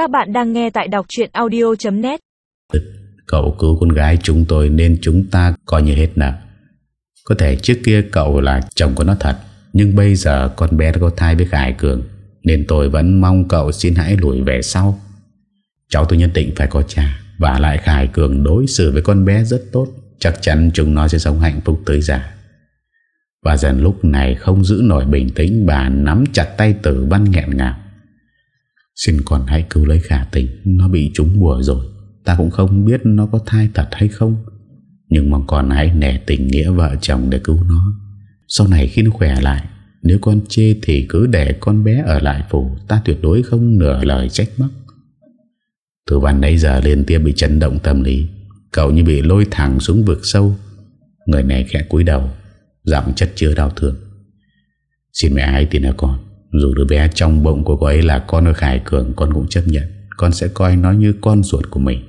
Các bạn đang nghe tại đọc chuyện audio.net Cậu cứu con gái chúng tôi nên chúng ta coi như hết nợ Có thể trước kia cậu là chồng của nó thật, Nhưng bây giờ con bé đã có thai với Khải Cường, Nên tôi vẫn mong cậu xin hãy lùi về sau. Cháu tôi nhất định phải có cha, Và lại Khải Cường đối xử với con bé rất tốt, Chắc chắn chúng nó sẽ sống hạnh phúc tới già. Và dần lúc này không giữ nổi bình tĩnh, Bà nắm chặt tay tử văn nghẹn ngào. Xin còn hãy cứu lấy khả tình. Nó bị trúng bùa rồi. Ta cũng không biết nó có thai thật hay không. Nhưng mong con hãy nể tình nghĩa vợ chồng để cứu nó. Sau này khi nó khỏe lại, Nếu con chê thì cứ để con bé ở lại phủ. Ta tuyệt đối không nửa lời trách móc. Từ văn nãy giờ liên tiếp bị chấn động tâm lý. Cậu như bị lôi thẳng xuống vực sâu. Người này khẽ cúi đầu, Giọng chất chứa đau thương. Xin mẹ hãy tin ở con. Dù đứa bé trong bụng của cô ấy là con ở Khải Cường, Con cũng chấp nhận. Con sẽ coi nó như con ruột của mình.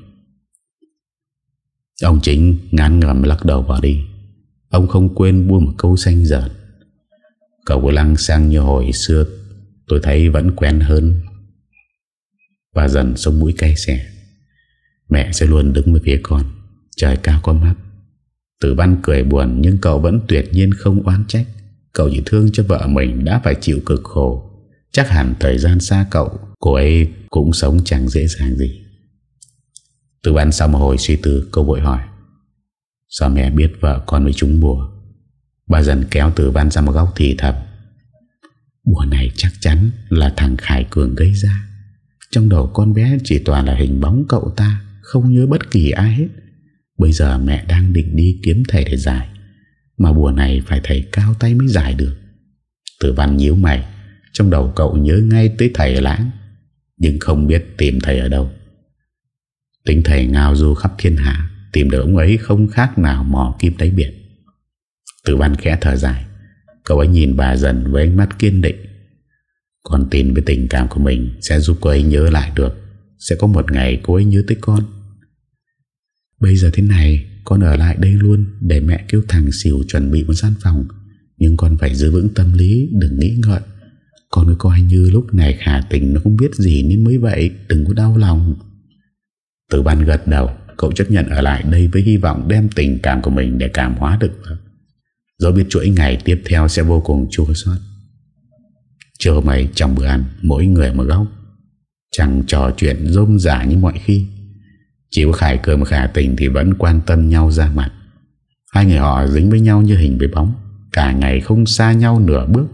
Ông chính ngán ngầm lắc đầu vào đi. Ông không quên buông một câu xanh giận. Cậu của lăng sang như hồi xưa, Tôi thấy vẫn quen hơn. Và dần sống mũi cay xẻ Mẹ sẽ luôn đứng với phía con. Trời cao có mắt. Tử văn cười buồn, Nhưng cậu vẫn tuyệt nhiên không oán trách. Cậu chỉ thương cho vợ mình đã phải chịu cực khổ. Chắc hẳn thời gian xa cậu, Cô ấy cũng sống chẳng dễ dàng gì. Từ văn sau một hồi suy tư, Cô vội hỏi, Sao mẹ biết vợ con với chúng bùa? Bà dần kéo từ văn ra một góc thì thầm, Bùa này chắc chắn là thằng Khải Cường gây ra. Trong đầu con bé chỉ toàn là hình bóng cậu ta, Không nhớ bất kỳ ai hết. Bây giờ mẹ đang định đi kiếm thầy để giải mà bùa này phải thầy cao tay mới giải được. Tử văn nhíu mày, Trong đầu cậu nhớ ngay tới thầy lãng, Nhưng không biết tìm thầy ở đâu. Tính thầy ngao du khắp thiên hạ, Tìm được ông ấy không khác nào mò kim đáy biển. Tử văn khẽ thở dài, Cậu ấy nhìn bà dần với ánh mắt kiên định. Con tin với tình cảm của mình Sẽ giúp cô ấy nhớ lại được, Sẽ có một ngày cô ấy nhớ tới con. Bây giờ thế này con ở lại đây luôn Để mẹ kêu thằng xỉu chuẩn bị một gian phòng. Nhưng con phải giữ vững tâm lý, Đừng nghĩ ngợi. Con coi như lúc này khả tình Nó không biết gì nên mới vậy, Đừng có đau lòng. Tử ban gật đầu, Cậu chấp nhận ở lại đây với hy vọng đem tình cảm của mình để cảm hóa được Dẫu biết chuỗi ngày tiếp theo sẽ vô cùng chua xót. Chờ mày trong bữa ăn, Mỗi người một góc. Chẳng trò chuyện rôm rả như mọi khi. Chỉ có Khải Cường Khả Tình Thì vẫn quan tâm nhau ra mặt. Hai người họ dính với nhau như hình với bóng, Cả ngày không xa nhau nửa bước.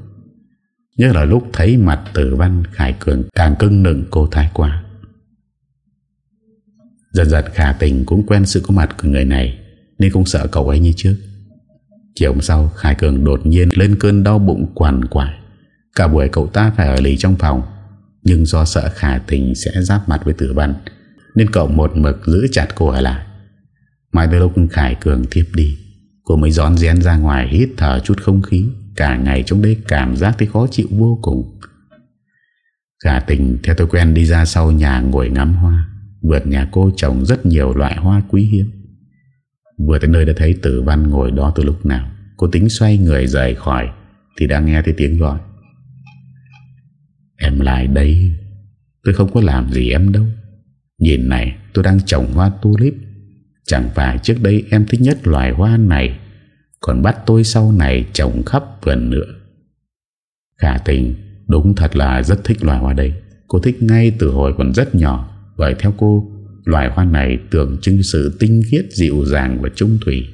Nhất là lúc thấy mặt tử văn Khải Cường càng cưng nựng cô thái quá. Dần dần khả tình cũng quen sự có mặt của người này, Nên không sợ cậu ấy như trước. Chiều hôm sau, Khải Cường đột nhiên lên cơn đau bụng quằn quải Cả buổi cậu ta phải ở lì trong phòng, Nhưng do sợ khả tình sẽ giáp mặt với tử văn nên cậu một mực giữ chặt cô ở lại. Mãi tới lúc Khải Cường tiếp đi. Cô mới gión rén ra ngoài hít thở chút không khí. Cả ngày trong đây cảm giác thấy khó chịu vô cùng. Khả tình theo tôi quen đi ra sau nhà ngồi ngắm hoa, Vượt nhà cô trồng rất nhiều loại hoa quý hiếm. Vừa tới nơi đã thấy tử văn ngồi đó từ lúc nào. Cô tính xoay người rời khỏi, Thì đã nghe thấy tiếng gọi. Em lại đây. Tôi không có làm gì em đâu. Nhìn này, tôi đang trồng hoa tulip. Chẳng phải trước đây em thích nhất loài hoa này, Còn bắt tôi sau này trồng khắp vườn nữa. Khả tình, Đúng thật là rất thích loài hoa đây Cô thích ngay từ hồi còn rất nhỏ, Bởi theo cô, Loài hoa này tượng trưng sự tinh khiết, dịu dàng và trung thủy.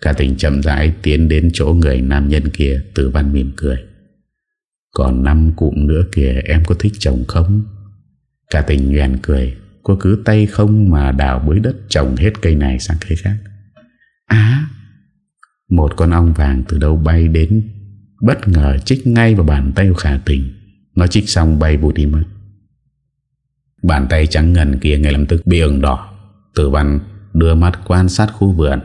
Khả tình chậm rãi tiến đến chỗ người nam nhân kia từ văn mỉm cười. Còn năm cụm nữa kìa, em có thích trồng không? Cả tình nhoèn cười Cô cứ tay không mà đào bới đất trồng hết cây này sang cây khác. Á, Một con ong vàng từ đâu bay đến, Bất ngờ chích ngay vào bàn tay của khả tình. Nó chích xong bay vụt đi mất. Bàn tay trắng ngần kia ngay lập tức bị ửng đỏ. Tử văn đưa mắt quan sát khu vườn,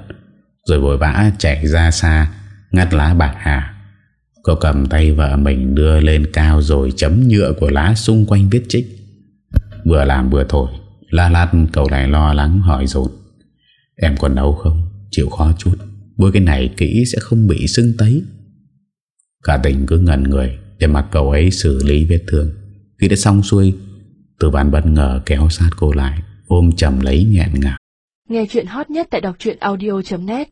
Rồi vội vã chạy ra xa, Ngắt lá bạc hà. Cô cầm tay vợ mình đưa lên cao Rồi chấm nhựa của lá xung quanh viết trích Vừa làm vừa thổi, La lát cậu lại lo lắng hỏi dồn. Em còn đau không? Chịu khó chút. Bôi cái này kỹ sẽ không bị sưng tấy. Cả tình cứ ngần người Để mặc cậu ấy xử lý vết thương. Khi đã xong xuôi, từ bàn bất ngờ kéo sát cô lại, Ôm chầm lấy nghẹn ngào. Nghe chuyện hot nhất tại đọc audio.net